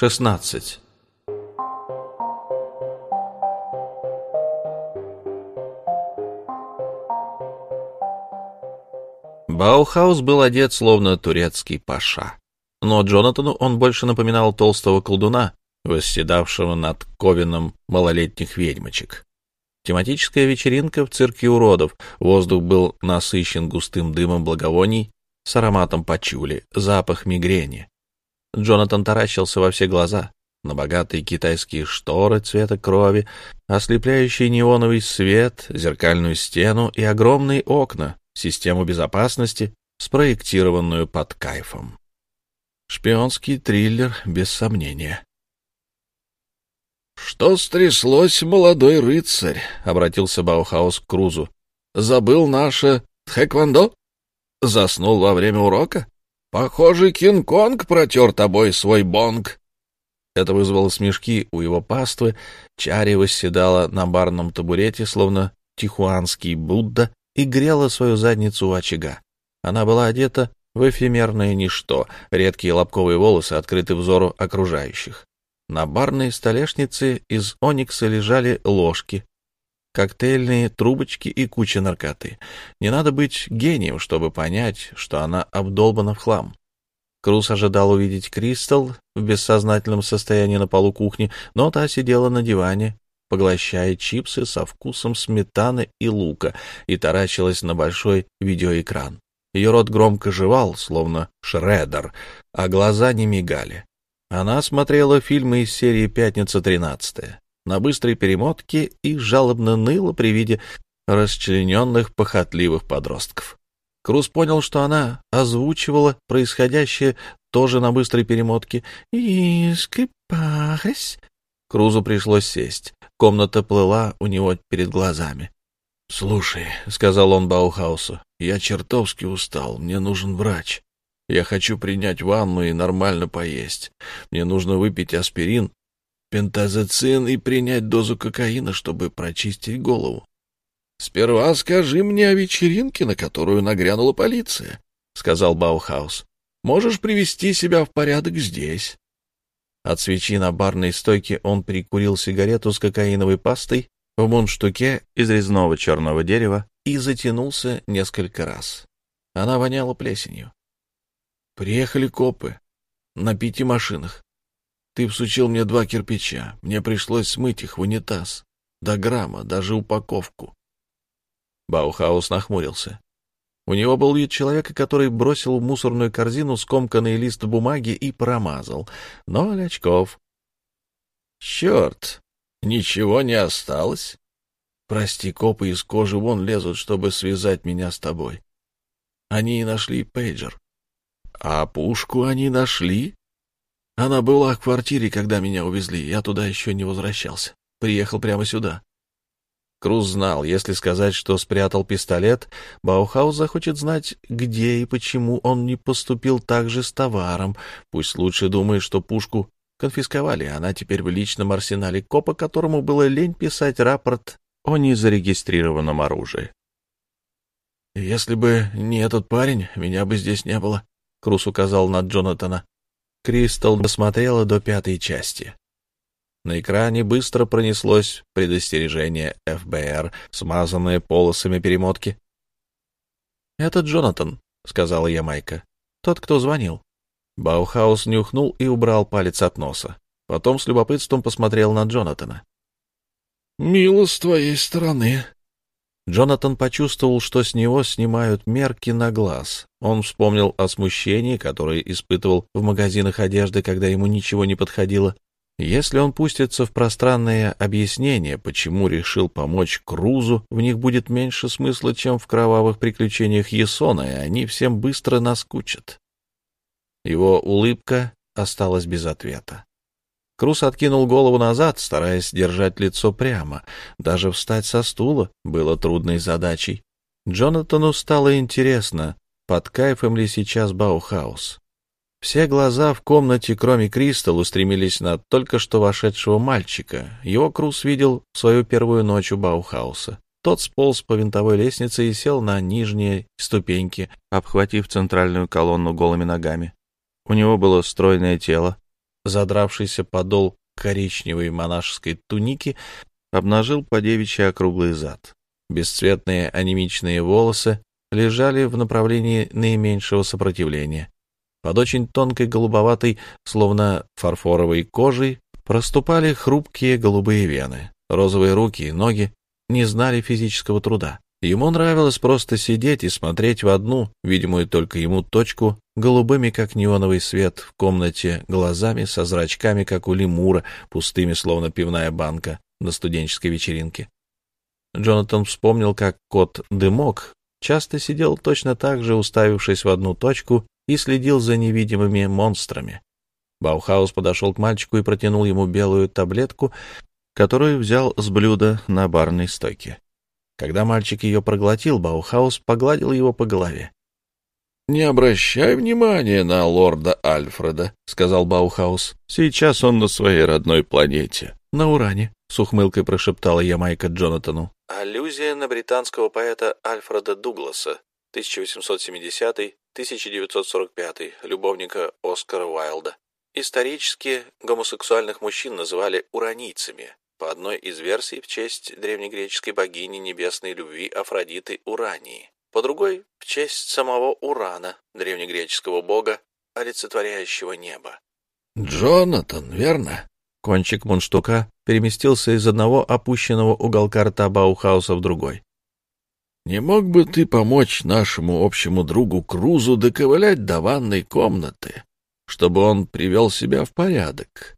16. Баухаус был одет словно турецкий паша. Но Джонатану он больше напоминал толстого колдуна, восседавшего над ковином малолетних ведьмочек. Тематическая вечеринка в цирке уродов. Воздух был насыщен густым дымом благовоний с ароматом пачули, запах мигрени. Джонатан таращился во все глаза на богатые китайские шторы цвета крови, ослепляющий неоновый свет, зеркальную стену и огромные окна, систему безопасности, спроектированную под кайфом. Шпионский триллер, без сомнения. «Что стряслось, молодой рыцарь?» — обратился Баухаус к Крузу. «Забыл наше тхэквондо? Заснул во время урока? Похоже, Кинг-Конг протер тобой свой бонг». Это вызвало смешки у его паствы. Чари восседала на барном табурете, словно тихуанский Будда, и грела свою задницу у очага. Она была одета в эфемерное ничто, редкие лобковые волосы открыты взору окружающих. На барной столешнице из оникса лежали ложки, коктейльные трубочки и куча наркоты. Не надо быть гением, чтобы понять, что она обдолбана в хлам. Круз ожидал увидеть Кристал в бессознательном состоянии на полу кухни, но та сидела на диване, поглощая чипсы со вкусом сметаны и лука, и таращилась на большой видеоэкран. Ее рот громко жевал, словно шредер, а глаза не мигали. Она смотрела фильмы из серии «Пятница 13 на быстрой перемотке и жалобно ныла при виде расчлененных похотливых подростков. Круз понял, что она озвучивала происходящее тоже на быстрой перемотке. «И скрипарись». Крузу пришлось сесть. Комната плыла у него перед глазами. «Слушай», — сказал он Баухаусу, — «я чертовски устал, мне нужен врач». Я хочу принять ванну и нормально поесть. Мне нужно выпить аспирин, пентазоцин и принять дозу кокаина, чтобы прочистить голову. — Сперва скажи мне о вечеринке, на которую нагрянула полиция, — сказал Баухаус. — Можешь привести себя в порядок здесь. От свечи на барной стойке он прикурил сигарету с кокаиновой пастой в мундштуке из резного черного дерева и затянулся несколько раз. Она воняла плесенью. Приехали копы. На пяти машинах. Ты всучил мне два кирпича. Мне пришлось смыть их в унитаз. До грамма, даже упаковку. Баухаус нахмурился. У него был вид человека, который бросил в мусорную корзину скомканный лист бумаги и промазал. Ноль очков. Черт, ничего не осталось? Прости, копы из кожи вон лезут, чтобы связать меня с тобой. Они и нашли пейджер. А пушку они нашли? Она была в квартире, когда меня увезли. Я туда еще не возвращался. Приехал прямо сюда. Круз знал, если сказать, что спрятал пистолет, Баухаус захочет знать, где и почему он не поступил так же с товаром. Пусть лучше думает, что пушку конфисковали, она теперь в личном арсенале копа, которому было лень писать рапорт о незарегистрированном оружии. «Если бы не этот парень, меня бы здесь не было», Круз указал на Джонатана. Кристал досмотрела до пятой части. На экране быстро пронеслось предостережение ФБР, смазанное полосами перемотки. «Это Джонатан», — сказала Ямайка. «Тот, кто звонил». Баухаус нюхнул и убрал палец от носа. Потом с любопытством посмотрел на Джонатана. «Мило с твоей стороны», Джонатан почувствовал, что с него снимают мерки на глаз. Он вспомнил о смущении, которое испытывал в магазинах одежды, когда ему ничего не подходило. Если он пустится в пространное объяснение, почему решил помочь Крузу, в них будет меньше смысла, чем в кровавых приключениях Есона, и они всем быстро наскучат. Его улыбка осталась без ответа. Круз откинул голову назад, стараясь держать лицо прямо. Даже встать со стула было трудной задачей. Джонатану стало интересно, под кайфом ли сейчас Баухаус. Все глаза в комнате, кроме Кристал, устремились на только что вошедшего мальчика. Его Круз видел в свою первую ночь у Баухауса. Тот сполз по винтовой лестнице и сел на нижние ступеньки, обхватив центральную колонну голыми ногами. У него было стройное тело, задравшийся подол коричневой монашеской туники обнажил подевичий округлый зад. Бесцветные анемичные волосы лежали в направлении наименьшего сопротивления. Под очень тонкой голубоватой, словно фарфоровой кожей, проступали хрупкие голубые вены. Розовые руки и ноги не знали физического труда. Ему нравилось просто сидеть и смотреть в одну, видимую только ему, точку, голубыми, как неоновый свет, в комнате, глазами со зрачками, как у лемура, пустыми, словно пивная банка на студенческой вечеринке. Джонатан вспомнил, как кот Дымок часто сидел точно так же, уставившись в одну точку, и следил за невидимыми монстрами. Баухаус подошел к мальчику и протянул ему белую таблетку, которую взял с блюда на барной стойке. Когда мальчик ее проглотил, Баухаус погладил его по голове. — Не обращай внимания на лорда Альфреда, — сказал Баухаус. — Сейчас он на своей родной планете, на Уране, — с ухмылкой прошептала Ямайка Джонатану. Аллюзия на британского поэта Альфреда Дугласа, 1870-1945, любовника Оскара Уайлда. Исторически гомосексуальных мужчин называли уранийцами, по одной из версий в честь древнегреческой богини небесной любви Афродиты Урании, по другой — в честь самого Урана, древнегреческого бога, олицетворяющего небо. «Джонатан, верно?» Кончик мундштука переместился из одного опущенного уголка рта Баухауса в другой. «Не мог бы ты помочь нашему общему другу Крузу доковылять до ванной комнаты, чтобы он привел себя в порядок?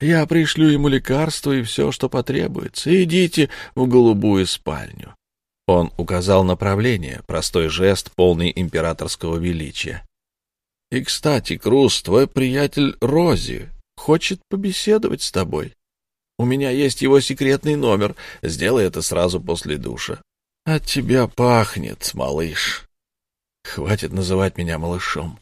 Я пришлю ему лекарства и все, что потребуется. Идите в голубую спальню». Он указал направление, простой жест, полный императорского величия. «И, кстати, Круз, твой приятель Рози хочет побеседовать с тобой. У меня есть его секретный номер. Сделай это сразу после душа. От тебя пахнет, малыш. Хватит называть меня малышом.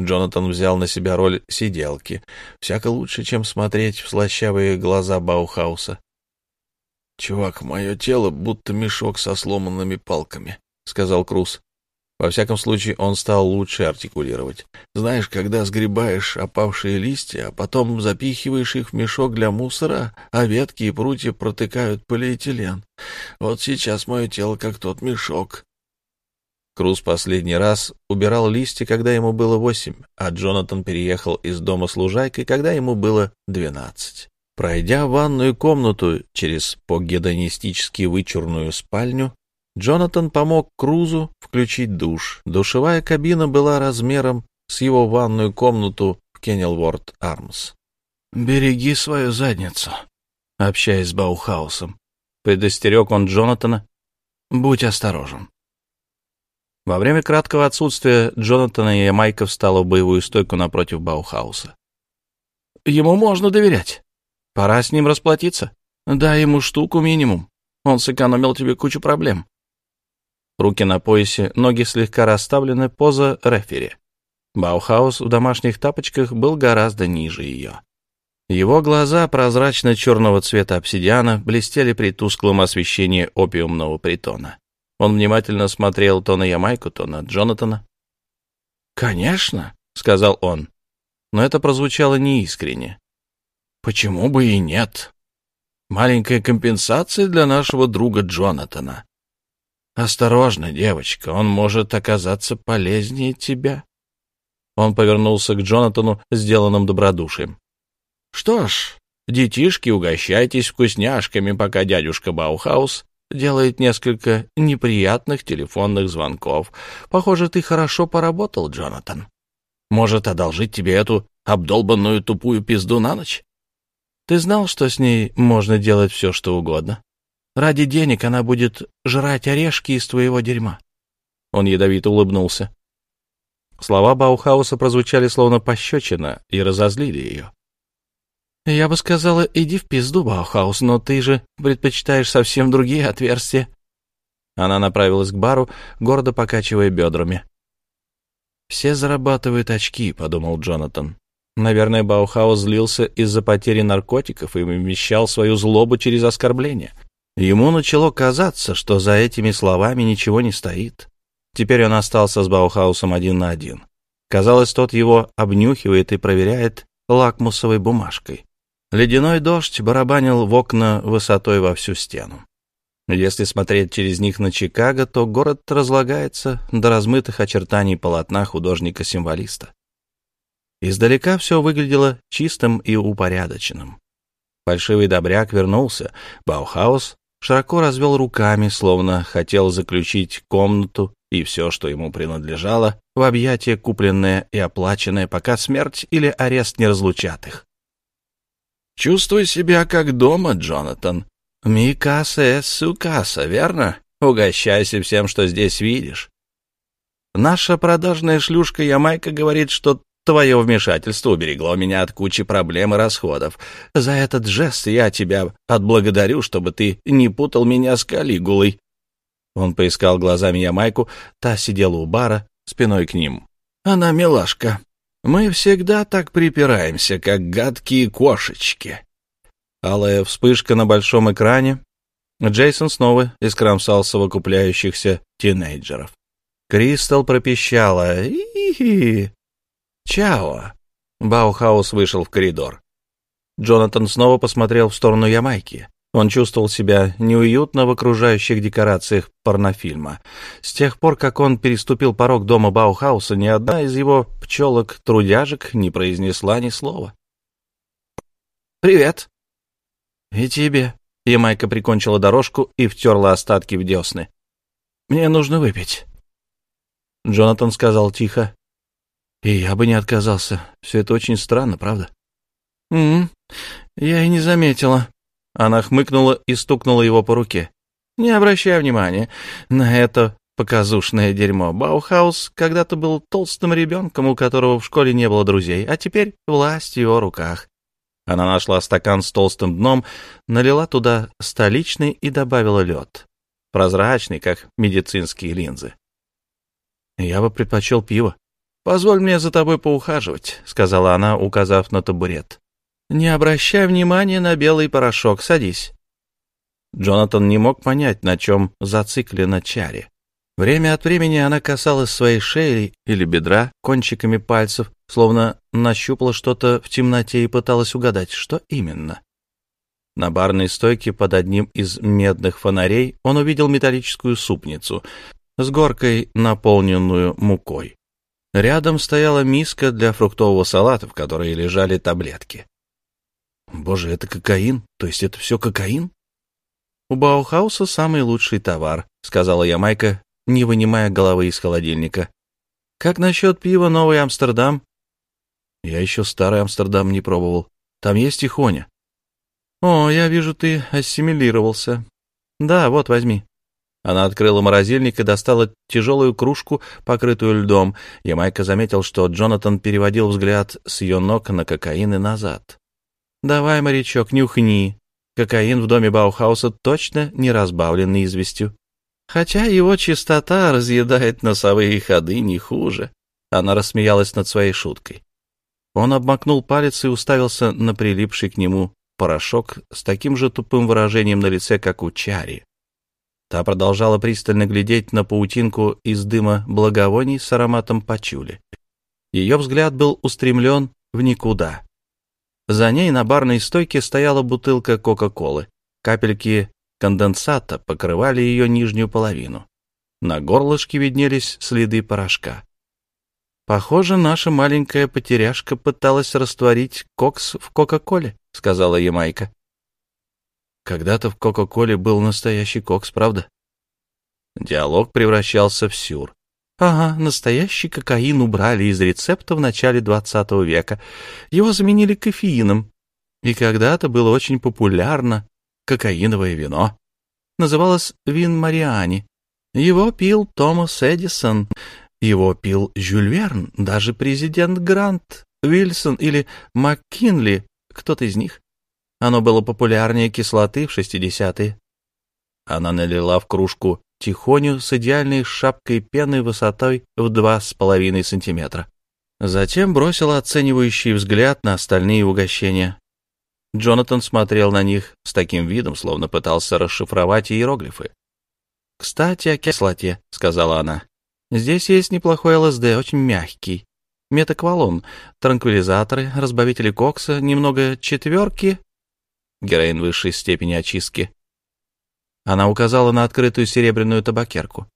Джонатан взял на себя роль сиделки. Всяко лучше, чем смотреть в слащавые глаза Баухауса. «Чувак, мое тело будто мешок со сломанными палками», — сказал Круз. Во всяком случае, он стал лучше артикулировать. Знаешь, когда сгребаешь опавшие листья, а потом запихиваешь их в мешок для мусора, а ветки и прутья протыкают полиэтилен. Вот сейчас мое тело как тот мешок. Круз последний раз убирал листья, когда ему было восемь, а Джонатан переехал из дома с лужайкой, когда ему было двенадцать. Пройдя ванную комнату через по-гедонистически вычурную спальню, Джонатан помог Крузу включить душ. Душевая кабина была размером с его ванную комнату в Кеннелворд Армс. «Береги свою задницу», — общаясь с Баухаусом. Предостерег он Джонатана. «Будь осторожен». Во время краткого отсутствия Джонатана и Майка встала в боевую стойку напротив Баухауса. «Ему можно доверять. Пора с ним расплатиться. Дай ему штуку минимум. Он сэкономил тебе кучу проблем. Руки на поясе, ноги слегка расставлены, поза рефери. Баухаус в домашних тапочках был гораздо ниже ее. Его глаза прозрачно-черного цвета обсидиана блестели при тусклом освещении опиумного притона. Он внимательно смотрел то на Ямайку, то на Джонатана. «Конечно», — сказал он, но это прозвучало неискренне. «Почему бы и нет? Маленькая компенсация для нашего друга Джонатана. «Осторожно, девочка, он может оказаться полезнее тебя». Он повернулся к Джонатану, сделанным добродушием. «Что ж, детишки, угощайтесь вкусняшками, пока дядюшка Баухаус делает несколько неприятных телефонных звонков. Похоже, ты хорошо поработал, Джонатан. Может, одолжить тебе эту обдолбанную тупую пизду на ночь? Ты знал, что с ней можно делать все, что угодно?» Ради денег она будет жрать орешки из твоего дерьма. Он ядовито улыбнулся. Слова Баухауса прозвучали словно пощечина и разозлили ее. «Я бы сказала, иди в пизду, Баухаус, но ты же предпочитаешь совсем другие отверстия». Она направилась к бару, гордо покачивая бедрами. «Все зарабатывают очки», — подумал Джонатан. Наверное, Баухаус злился из-за потери наркотиков и вымещал свою злобу через оскорбление. Ему начало казаться, что за этими словами ничего не стоит. Теперь он остался с Баухаусом один на один. Казалось, тот его обнюхивает и проверяет, лакмусовой бумажкой. Ледяной дождь барабанил в окна высотой во всю стену. Если смотреть через них на Чикаго, то город разлагается до размытых очертаний полотна художника-символиста. Издалека все выглядело чистым и упорядоченным. Фальшивый добряк вернулся. Баухаус широко развел руками, словно хотел заключить комнату и все, что ему принадлежало, в объятие купленное и оплаченное, пока смерть или арест не разлучат их. «Чувствуй себя как дома, Джонатан. Mi casa su casa, верно? Угощайся всем, что здесь видишь. Наша продажная шлюшка Ямайка говорит, что Твое вмешательство уберегло меня от кучи проблем и расходов. За этот жест я тебя отблагодарю, чтобы ты не путал меня с Калигулой». Он поискал глазами Ямайку, та сидела у бара, спиной к ним. «Она милашка. Мы всегда так припираемся, как гадкие кошечки». Алая вспышка на большом экране. Джейсон снова искромсал совокупляющихся тинейджеров. Кристал пропищала. «И-и-и!» «Чао!» Баухаус вышел в коридор. Джонатан снова посмотрел в сторону Ямайки. Он чувствовал себя неуютно в окружающих декорациях порнофильма. С тех пор, как он переступил порог дома Баухауса, ни одна из его пчелок-трудяжек не произнесла ни слова. «Привет!» «И тебе!» Ямайка прикончила дорожку и втерла остатки в десны. «Мне нужно выпить». Джонатан сказал тихо. И я бы не отказался. Все это очень странно, правда? «М я и не заметила». Она хмыкнула и стукнула его по руке. «Не обращай внимания на это показушное дерьмо. Баухаус когда-то был толстым ребенком, у которого в школе не было друзей, а теперь власть в его руках». Она нашла стакан с толстым дном, налила туда столичный и добавила лед. Прозрачный, как медицинские линзы. «Я бы предпочел пиво», «Позволь мне за тобой поухаживать», — сказала она, указав на табурет. «Не обращай внимания на белый порошок, садись». Джонатан не мог понять, на чем зациклена Чари. Время от времени она касалась своей шеи или бедра кончиками пальцев, словно нащупала что-то в темноте и пыталась угадать, что именно. На барной стойке под одним из медных фонарей он увидел металлическую супницу с горкой, наполненную мукой. Рядом стояла миска для фруктового салата, в которой лежали таблетки. Боже, это кокаин? То есть это все кокаин? У Баухауса самый лучший товар, сказала Ямайка, не вынимая головы из холодильника. Как насчет пива Новый Амстердам? Я еще старый Амстердам не пробовал. Там есть хоня. О, я вижу, ты ассимилировался. Да, вот, возьми. Она открыла морозильник и достала тяжелую кружку, покрытую льдом. Ямайка заметил, что Джонатан переводил взгляд с ее ног на кокаин и назад. «Давай, морячок, нюхни. Кокаин в доме Баухауса точно не разбавлен известью. Хотя его чистота разъедает носовые ходы не хуже». Она рассмеялась над своей шуткой. Он обмакнул палец и уставился на прилипший к нему порошок с таким же тупым выражением на лице, как у Чари. Та продолжала пристально глядеть на паутинку из дыма благовоний с ароматом пачули. Ее взгляд был устремлен в никуда. За ней на барной стойке стояла бутылка Кока-Колы. Капельки конденсата покрывали ее нижнюю половину. На горлышке виднелись следы порошка. «Похоже, наша маленькая потеряшка пыталась растворить кокс в Кока-Коле», — сказала Ямайка. Когда-то в Кока-Коле был настоящий кокс, правда? Диалог превращался в сюр. Ага, настоящий кокаин убрали из рецепта в начале XX века. Его заменили кофеином. И когда-то было очень популярно кокаиновое вино. Называлось вин Мариани. Его пил Томас Эдисон, его пил Жюль Верн, даже президент Грант, Вильсон или МакКинли, кто-то из них. Оно было популярнее кислоты в 60-е. Она налила в кружку тихоню с идеальной шапкой пены высотой в два с половиной сантиметра. Затем бросила оценивающий взгляд на остальные угощения. Джонатан смотрел на них с таким видом, словно пытался расшифровать иероглифы. «Кстати, о кислоте», — сказала она. «Здесь есть неплохой ЛСД, очень мягкий. метаквалон, транквилизаторы, разбавители кокса, немного четверки, героин высшей степени очистки. Она указала на открытую серебряную табакерку.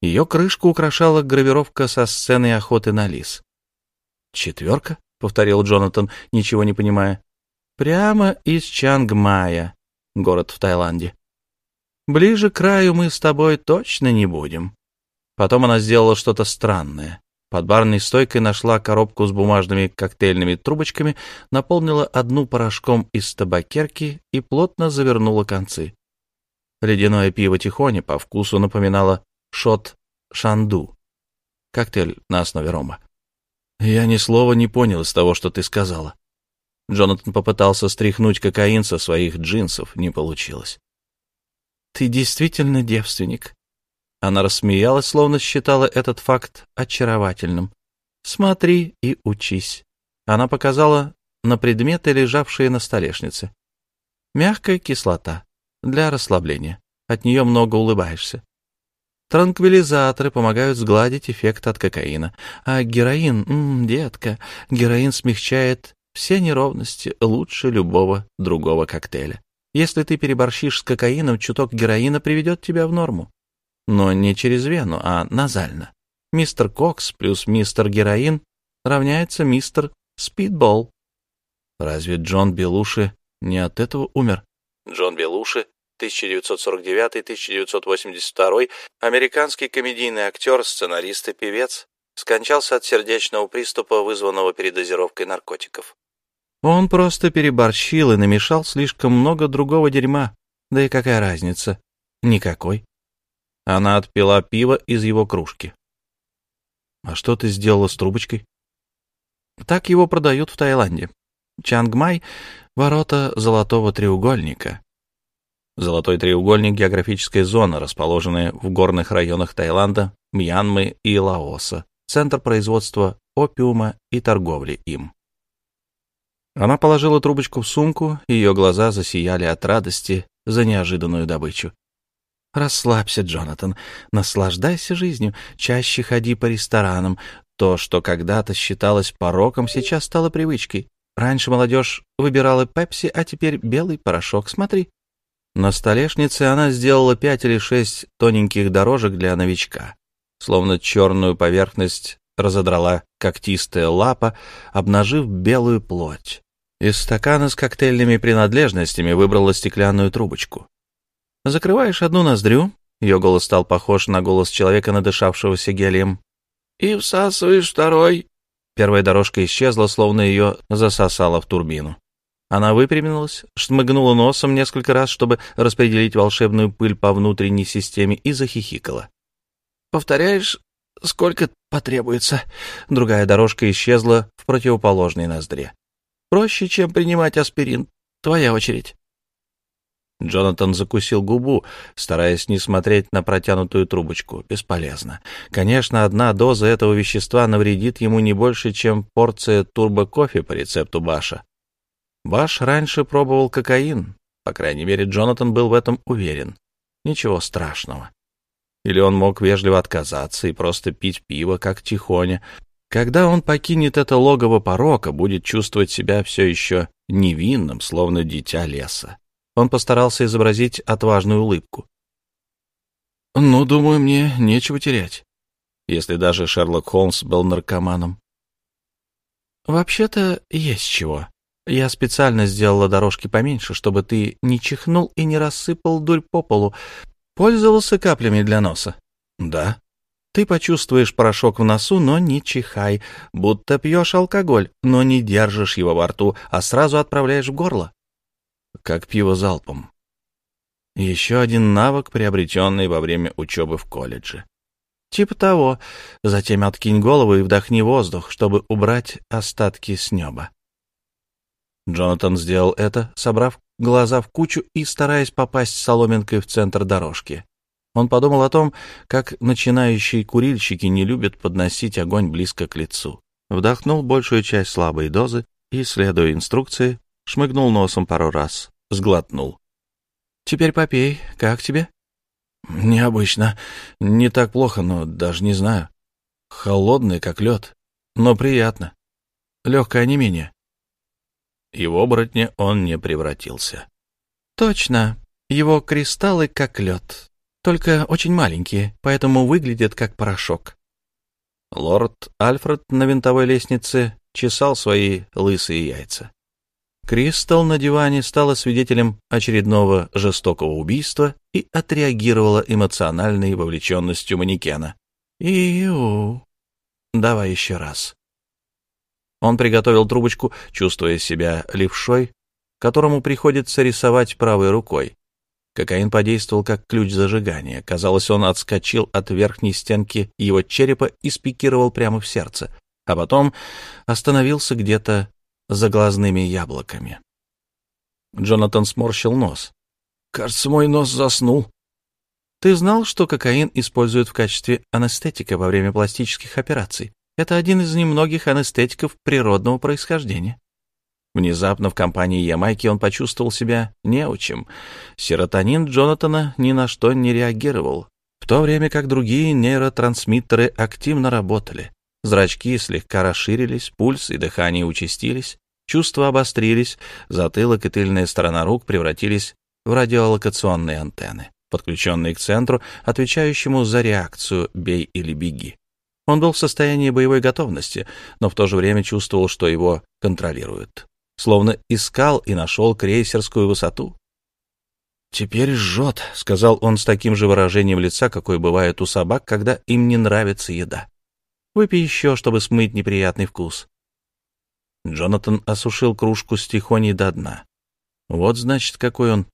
Ее крышку украшала гравировка со сцены охоты на лис. «Четверка?» — повторил Джонатан, ничего не понимая. «Прямо из Чангмая, город в Таиланде. Ближе к краю мы с тобой точно не будем». Потом она сделала что-то странное. Под барной стойкой нашла коробку с бумажными коктейльными трубочками, наполнила одну порошком из табакерки и плотно завернула концы. Ледяное пиво Тихоня по вкусу напоминало шот шанду, коктейль на основе рома. Я ни слова не понял из того, что ты сказала. Джонатан попытался стряхнуть кокаин со своих джинсов, не получилось. Ты действительно девственник, она рассмеялась, словно считала этот факт очаровательным. «Смотри и учись». Она показала на предметы, лежавшие на столешнице. Мягкая кислота. Для расслабления. От нее много улыбаешься. Транквилизаторы помогают сгладить эффект от кокаина. А героин, м -м, детка, героин смягчает все неровности лучше любого другого коктейля. Если ты переборщишь с кокаином, чуток героина приведет тебя в норму но не через вену, а назально. Мистер Кокс плюс мистер Героин равняется мистер Спидбол. Разве Джон Белуши не от этого умер? Джон Белуши, 1949-1982, американский комедийный актер, сценарист и певец, скончался от сердечного приступа, вызванного передозировкой наркотиков. Он просто переборщил и намешал слишком много другого дерьма. Да и какая разница? Никакой. Она отпила пиво из его кружки. «А что ты сделала с трубочкой?» «Так его продают в Таиланде. Чангмай — ворота Золотого треугольника». Золотой треугольник — географическая зона, расположенная в горных районах Таиланда, Мьянмы и Лаоса, центр производства опиума и торговли им. Она положила трубочку в сумку, ее глаза засияли от радости за неожиданную добычу. Расслабься, Джонатан, наслаждайся жизнью, чаще ходи по ресторанам. То, что когда-то считалось пороком, сейчас стало привычкой. Раньше молодежь выбирала пепси, а теперь белый порошок. Смотри. На столешнице она сделала пять или шесть тоненьких дорожек для новичка. Словно черную поверхность разодрала когтистая лапа, обнажив белую плоть. Из стакана с коктейльными принадлежностями выбрала стеклянную трубочку. Закрываешь одну ноздрю, ее голос стал похож на голос человека, надышавшегося гелием, и всасываешь второй. Первая дорожка исчезла, словно ее засосало в турбину. Она выпрямилась, шмыгнула носом несколько раз, чтобы распределить волшебную пыль по внутренней системе, и захихикала. «Повторяешь, сколько потребуется?» Другая дорожка исчезла в противоположной ноздре. «Проще, чем принимать аспирин. Твоя очередь». Джонатан закусил губу, стараясь не смотреть на протянутую трубочку. Бесполезно. Конечно, одна доза этого вещества навредит ему не больше, чем порция турбо-кофе по рецепту Баша. Баш раньше пробовал кокаин. По крайней мере, Джонатан был в этом уверен. Ничего страшного. Или он мог вежливо отказаться и просто пить пиво, как тихоня. Когда он покинет это логово порока, будет чувствовать себя все еще невинным, словно дитя леса. Он постарался изобразить отважную улыбку. «Ну, думаю, мне нечего терять, если даже Шерлок Холмс был наркоманом». «Вообще-то есть чего. Я специально сделала дорожки поменьше, чтобы ты не чихнул и не рассыпал дурь по полу. Пользовался каплями для носа?» «Да». Ты почувствуешь порошок в носу, но не чихай, будто пьешь алкоголь, но не держишь его во рту, а сразу отправляешь в горло как пиво залпом. Еще один навык, приобретенный во время учебы в колледже. Типа того. Затем откинь голову и вдохни воздух, чтобы убрать остатки с неба. Джонатан сделал это, собрав глаза в кучу и стараясь попасть соломинкой в центр дорожки. Он подумал о том, как начинающие курильщики не любят подносить огонь близко к лицу. Вдохнул большую часть слабой дозы и, следуя инструкции, шмыгнул носом пару раз, сглотнул. «Теперь попей. Как тебе?» «Необычно. Не так плохо, но даже не знаю. Холодный, как лед. но приятно. Легкое онемение. И в оборотня он не превратился. Точно. Его кристаллы как лед. Только очень маленькие, поэтому выглядят как порошок. Лорд Альфред на винтовой лестнице чесал свои лысые яйца. Кристал на диване стала свидетелем очередного жестокого убийства и отреагировала эмоциональной вовлеченностью манекена. «Иу, давай еще раз». Он приготовил трубочку, чувствуя себя левшой, которому приходится рисовать правой рукой. Кокаин подействовал как ключ зажигания. Казалось, он отскочил от верхней стенки его черепа и спикировал прямо в сердце, а потом остановился где-то за глазными яблоками. Джонатан сморщил нос. «Кажется, мой нос заснул». «Ты знал, что кокаин используют в качестве анестетика во время пластических операций? Это один из немногих анестетиков природного происхождения». Внезапно в компании Ямайки он почувствовал себя неучим. Серотонин Джонатана ни на что не реагировал, в то время как другие нейротрансмиттеры активно работали. Зрачки слегка расширились, пульс и дыхание участились, чувства обострились, затылок и тыльная сторона рук превратились в радиолокационные антенны, подключенные к центру, отвечающему за реакцию «бей или беги». Он был в состоянии боевой готовности, но в то же время чувствовал, что его контролируют. Словно искал и нашел крейсерскую высоту. «Теперь жжет», — сказал он с таким же выражением лица, какое бывает у собак, когда им не нравится еда. Выпей еще, чтобы смыть неприятный вкус. Джонатан осушил кружку с тихоней до дна. Вот, значит, какой он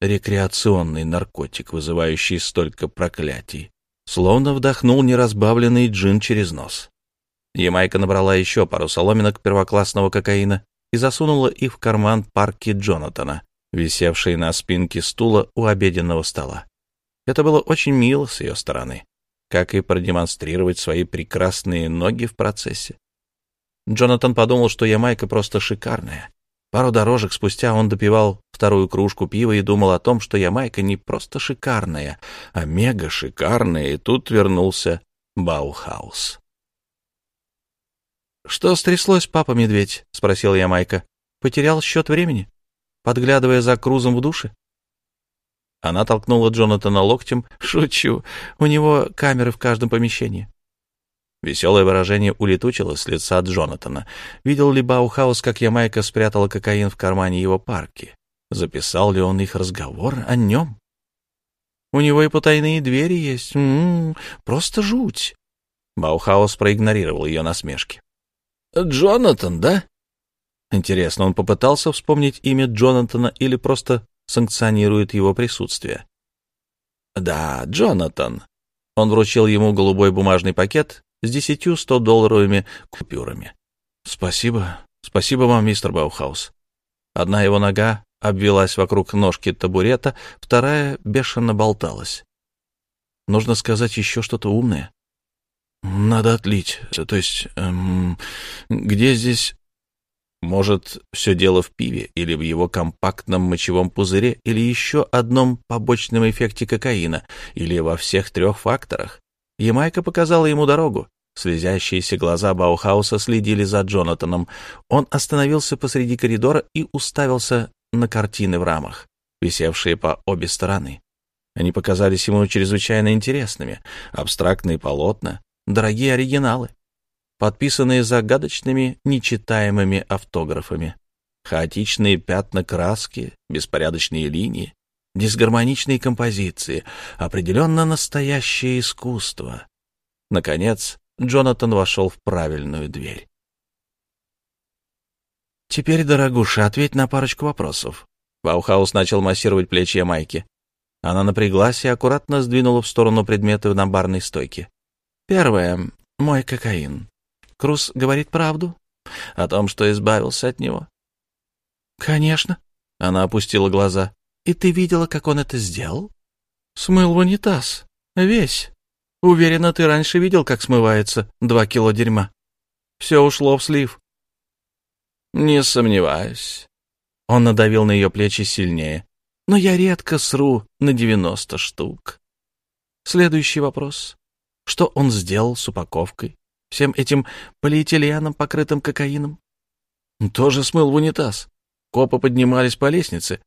рекреационный наркотик, вызывающий столько проклятий. Словно вдохнул неразбавленный джин через нос. Ямайка набрала еще пару соломинок первоклассного кокаина и засунула их в карман парки Джонатана, висевшей на спинке стула у обеденного стола. Это было очень мило с ее стороны как и продемонстрировать свои прекрасные ноги в процессе. Джонатан подумал, что Ямайка просто шикарная. Пару дорожек спустя он допивал вторую кружку пива и думал о том, что Ямайка не просто шикарная, а мега шикарная, и тут вернулся Баухаус. «Что стряслось, папа-медведь?» — спросила Ямайка. «Потерял счет времени, подглядывая за Крузом в душе?» Она толкнула Джонатана локтем. «Шучу. У него камеры в каждом помещении». Веселое выражение улетучилось с лица Джонатана. Видел ли Баухаус, как Ямайка спрятала кокаин в кармане его парки? Записал ли он их разговор о нем? У него и потайные двери есть. М м-м, -м, просто жуть. Баухаус проигнорировал ее насмешки. «Джонатан, да?» Интересно, он попытался вспомнить имя Джонатана или просто санкционирует его присутствие. «Да, Джонатан». Он вручил ему голубой бумажный пакет с десятью сто-долларовыми купюрами. «Спасибо. Спасибо вам, мистер Баухаус». Одна его нога обвелась вокруг ножки табурета, вторая бешено болталась. Нужно сказать еще что-то умное. Надо отлить. То есть, эм, где здесь может, все дело в пиве или в его компактном мочевом пузыре или еще одном побочном эффекте кокаина или во всех трех факторах. Ямайка показала ему дорогу. Слезящиеся глаза Баухауса следили за Джонатаном. Он остановился посреди коридора и уставился на картины в рамах, висевшие по обе стороны. Они показались ему чрезвычайно интересными. Абстрактные полотна, дорогие оригиналы подписанные загадочными, нечитаемыми автографами. Хаотичные пятна краски, беспорядочные линии, дисгармоничные композиции, определенно настоящее искусство. Наконец, Джонатан вошел в правильную дверь. «Теперь, дорогуша, ответь на парочку вопросов». Баухаус начал массировать плечи Майки. Она напряглась и аккуратно сдвинула в сторону предметы на барной стойке. «Первое. Мой кокаин. Круз говорит правду о том, что избавился от него? — Конечно. Она опустила глаза. — И ты видела, как он это сделал? — Смыл в унитаз. Весь. Уверена, ты раньше видел, как смывается два кило дерьма. Все ушло в слив. — Не сомневаюсь. Он надавил на ее плечи сильнее. Но я редко сру на девяносто штук. Следующий вопрос. Что он сделал с упаковкой? Всем этим полиэтиленом, покрытым кокаином. Тоже смыл в унитаз. Копы поднимались по лестнице,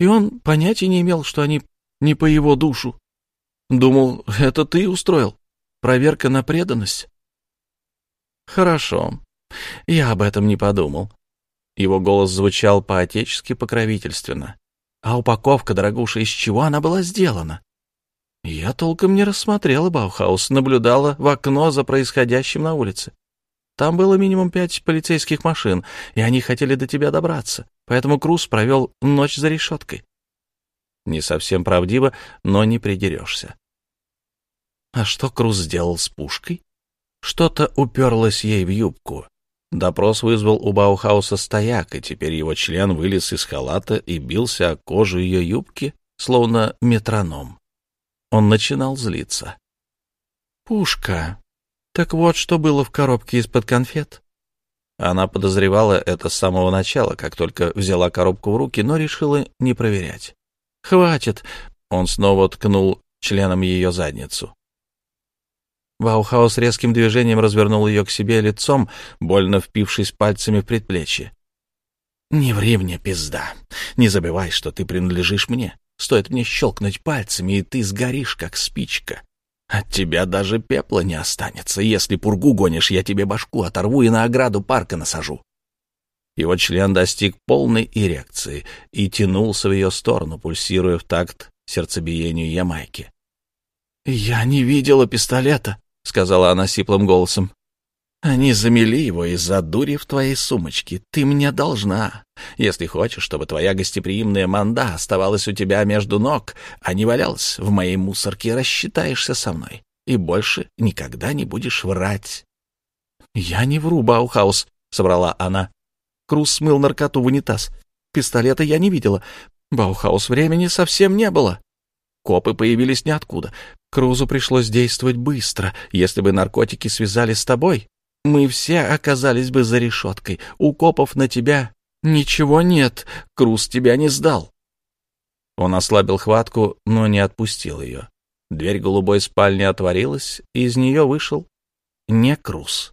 и он понятия не имел, что они не по его душу. Думал, это ты устроил. Проверка на преданность. Хорошо. Я об этом не подумал. Его голос звучал по-отечески покровительственно. А упаковка, дорогуша, из чего она была сделана? Я толком не рассмотрела Баухаус, наблюдала в окно за происходящим на улице. Там было минимум пять полицейских машин, и они хотели до тебя добраться, поэтому Круз провел ночь за решеткой. Не совсем правдиво, но не придерешься. А что Круз сделал с пушкой? Что-то уперлось ей в юбку. Допрос вызвал у Баухауса стояк, и теперь его член вылез из халата и бился о кожу ее юбки, словно метроном. Он начинал злиться. «Пушка. Так вот, что было в коробке из-под конфет?» Она подозревала это с самого начала, как только взяла коробку в руки, но решила не проверять. «Хватит!» — он снова ткнул членом ее задницу. Ваухаус резким движением развернул ее к себе лицом, больно впившись пальцами в предплечье. «Не ври мне, пизда. Не забывай, что ты принадлежишь мне. Стоит мне щелкнуть пальцами, и ты сгоришь, как спичка. От тебя даже пепла не останется. Если пургу гонишь, я тебе башку оторву и на ограду парка насажу». Его член достиг полной эрекции и тянулся в ее сторону, пульсируя в такт сердцебиению Ямайки. «Я не видела пистолета», — сказала она сиплым голосом. «Они замели его из-за дури в твоей сумочке. Ты мне должна. Если хочешь, чтобы твоя гостеприимная манда оставалась у тебя между ног, а не валялась в моей мусорке, рассчитаешься со мной. И больше никогда не будешь врать». «Я не вру, Баухаус», — собрала она. Круз смыл наркоту в унитаз. Пистолета я не видела. Баухаус времени совсем не было. Копы появились ниоткуда. Крузу пришлось действовать быстро. Если бы наркотики связали с тобой, мы все оказались бы за решеткой. У копов на тебя ничего нет. Круз тебя не сдал. Он ослабил хватку, но не отпустил ее. Дверь голубой спальни отворилась, и из нее вышел не Круз.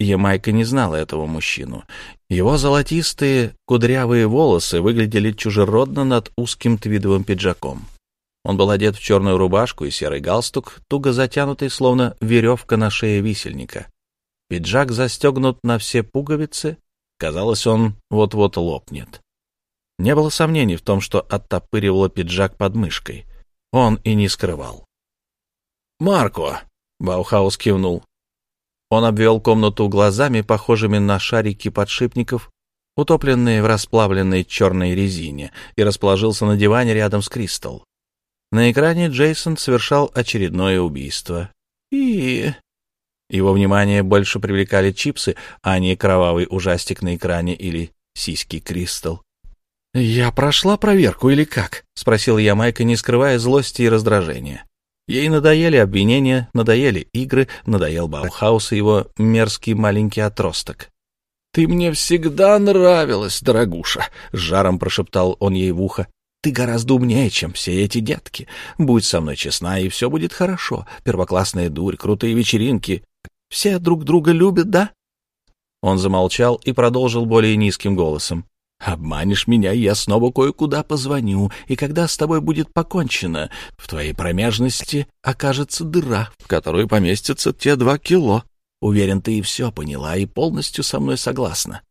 Ямайка не знала этого мужчину. Его золотистые кудрявые волосы выглядели чужеродно над узким твидовым пиджаком. Он был одет в черную рубашку и серый галстук, туго затянутый, словно веревка на шее висельника. Пиджак застегнут на все пуговицы. Казалось, он вот-вот лопнет. Не было сомнений в том, что оттопыривало пиджак под мышкой. Он и не скрывал. «Марко!» — Баухаус кивнул. Он обвел комнату глазами, похожими на шарики подшипников, утопленные в расплавленной черной резине, и расположился на диване рядом с Кристал. На экране Джейсон совершал очередное убийство. И... Его внимание больше привлекали чипсы, а не кровавый ужастик на экране или сиськи Кристал. «Я прошла проверку или как?» — спросил я Майка, не скрывая злости и раздражения. Ей надоели обвинения, надоели игры, надоел Баухаус и его мерзкий маленький отросток. «Ты мне всегда нравилась, дорогуша!» — жаром прошептал он ей в ухо. Ты гораздо умнее, чем все эти детки. Будь со мной честна, и все будет хорошо. Первоклассная дурь, крутые вечеринки. Все друг друга любят, да?» Он замолчал и продолжил более низким голосом. «Обманешь меня, я снова кое-куда позвоню, и когда с тобой будет покончено, в твоей промежности окажется дыра, в которую поместятся те два кило. Уверен, ты и все поняла и полностью со мной согласна.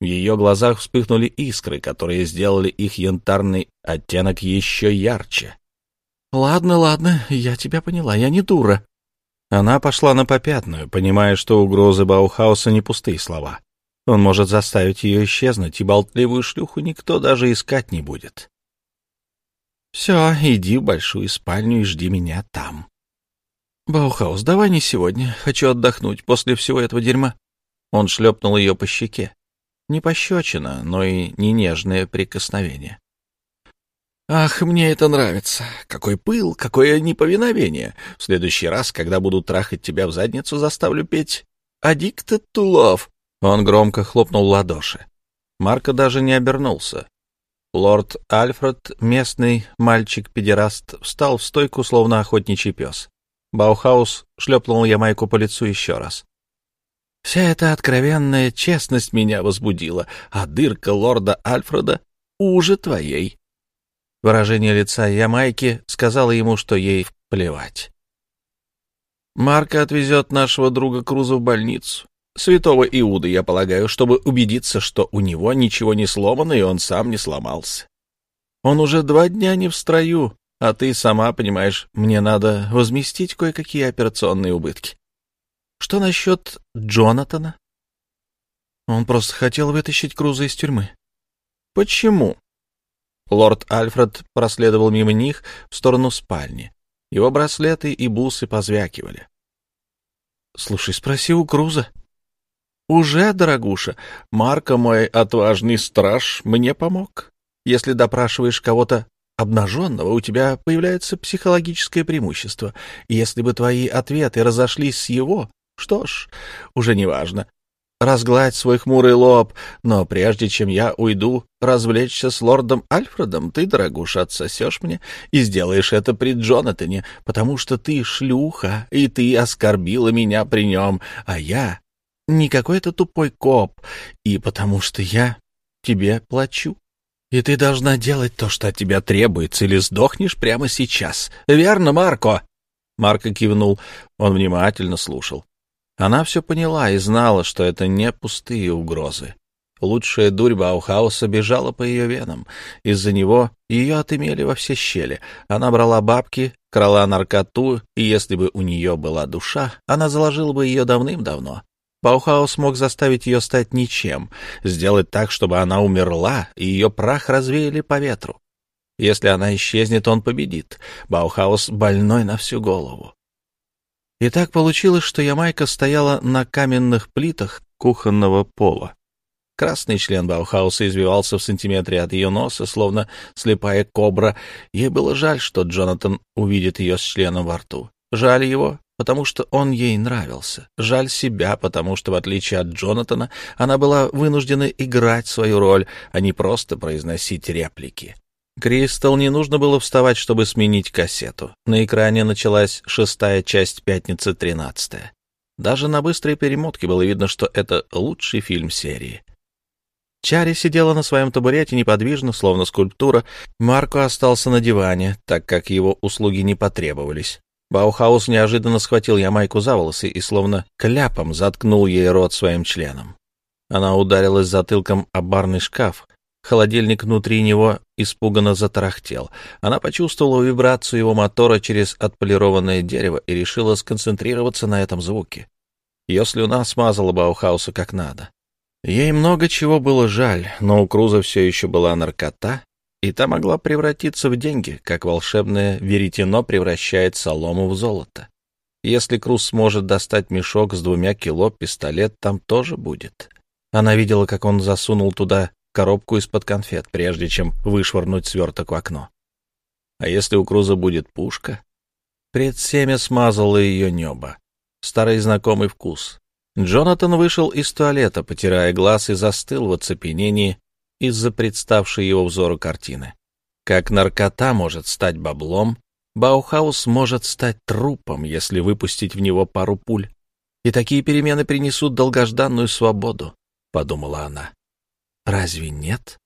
В ее глазах вспыхнули искры, которые сделали их янтарный оттенок еще ярче. «Ладно, ладно, я тебя поняла, я не дура». Она пошла на попятную, понимая, что угрозы Баухауса не пустые слова. Он может заставить ее исчезнуть, и болтливую шлюху никто даже искать не будет. «Все, иди в большую спальню и жди меня там». «Баухаус, давай не сегодня. Хочу отдохнуть после всего этого дерьма». Он шлепнул ее по щеке. Не пощечина, но и не нежное прикосновение. «Ах, мне это нравится! Какой пыл, какое неповиновение! В следующий раз, когда буду трахать тебя в задницу, заставлю петь «Addicted to love». Он громко хлопнул ладоши. Марко даже не обернулся. Лорд Альфред, местный мальчик-педераст, встал в стойку, словно охотничий пес. Баухаус шлепнул Ямайку по лицу еще раз. Вся эта откровенная честность меня возбудила, а дырка лорда Альфреда уже твоей. Выражение лица Ямайки сказало ему, что ей плевать. Марка отвезет нашего друга Круза в больницу. Святого Иуда, я полагаю, чтобы убедиться, что у него ничего не сломано, и он сам не сломался. Он уже два дня не в строю, а ты сама понимаешь, мне надо возместить кое-какие операционные убытки. Что насчет Джонатана? Он просто хотел вытащить Круза из тюрьмы. Почему? Лорд Альфред проследовал мимо них в сторону спальни. Его браслеты и бусы позвякивали. — Слушай, спроси у Круза. — Уже, дорогуша, Марко, мой отважный страж, мне помог. Если допрашиваешь кого-то обнаженного, у тебя появляется психологическое преимущество. Если бы твои ответы разошлись с его, что ж, уже не важно. Разгладь свой хмурый лоб, но прежде чем я уйду развлечься с лордом Альфредом, ты, дорогуша, отсосешь мне и сделаешь это при Джонатане, потому что ты шлюха, и ты оскорбила меня при нем, а я не какой-то тупой коп, и потому что я тебе плачу. И ты должна делать то, что от тебя требуется, или сдохнешь прямо сейчас. Верно, Марко?» Марко кивнул. Он внимательно слушал. Она все поняла и знала, что это не пустые угрозы. Лучшая дурь Баухауса бежала по ее венам. Из-за него ее отымели во все щели. Она брала бабки, крала наркоту, и если бы у нее была душа, она заложила бы ее давным-давно. Баухаус мог заставить ее стать ничем, сделать так, чтобы она умерла, и ее прах развеяли по ветру. Если она исчезнет, он победит. Баухаус больной на всю голову. И так получилось, что Ямайка стояла на каменных плитах кухонного пола. Красный член Баухауса извивался в сантиметре от ее носа, словно слепая кобра. Ей было жаль, что Джонатан увидит ее с членом во рту. Жаль его, потому что он ей нравился. Жаль себя, потому что, в отличие от Джонатана, она была вынуждена играть свою роль, а не просто произносить реплики. Кристал не нужно было вставать, чтобы сменить кассету. На экране началась шестая часть «Пятницы 13 Даже на быстрой перемотке было видно, что это лучший фильм серии. Чари сидела на своем табурете неподвижно, словно скульптура. Марко остался на диване, так как его услуги не потребовались. Баухаус неожиданно схватил Ямайку за волосы и словно кляпом заткнул ей рот своим членом. Она ударилась затылком о барный шкаф, Холодильник внутри него испуганно затарахтел. Она почувствовала вибрацию его мотора через отполированное дерево и решила сконцентрироваться на этом звуке. Ее слюна смазала Баухауса как надо. Ей много чего было жаль, но у Круза все еще была наркота, и та могла превратиться в деньги, как волшебное веретено превращает солому в золото. Если Круз сможет достать мешок с двумя кило, пистолет там тоже будет. Она видела, как он засунул туда коробку из-под конфет, прежде чем вышвырнуть сверток в окно. А если у Круза будет пушка? Предсемя смазало ее небо. Старый знакомый вкус. Джонатан вышел из туалета, потирая глаз, и застыл в оцепенении из-за представшей его взору картины. Как наркота может стать баблом, Баухаус может стать трупом, если выпустить в него пару пуль. И такие перемены принесут долгожданную свободу, — подумала она. Разве нет?